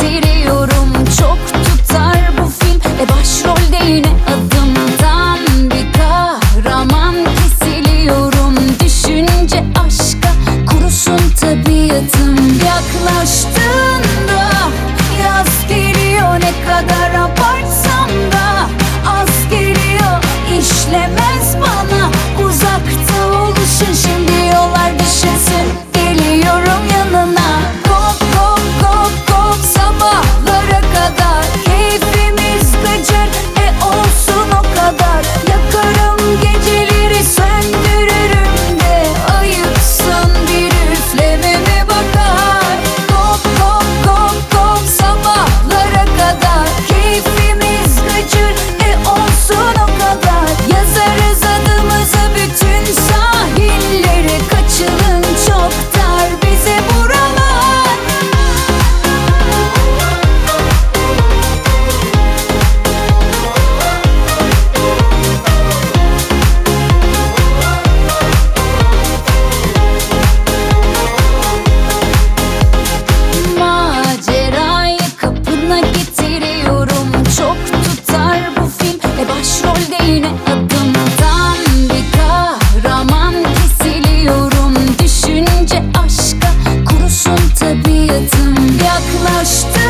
Kapına getiriyorum hayatım yaklaştı.